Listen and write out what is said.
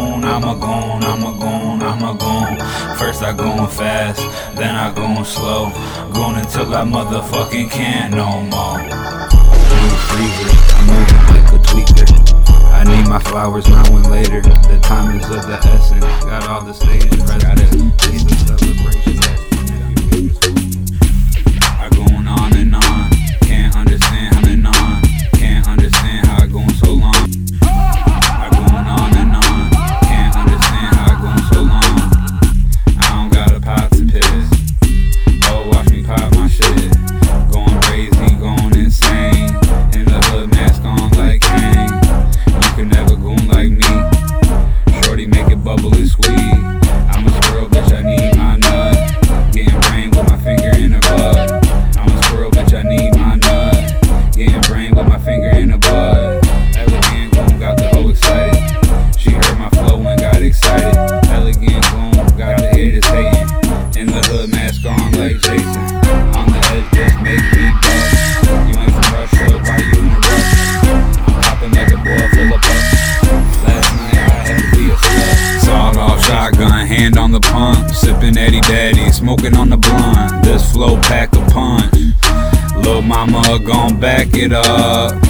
gone, I'm a gone, I'm a gone, I'm a gone. First I going fast, then I going slow. Going until I motherfucking can't no more. I'm a like a tweaker. I need my flowers now and later. The timing's of the essence. Got all the stages present. Stand on the pump, sipping Eddie Daddy, smoking on the blunt. This flow pack a punch. Little mama gon' back it up.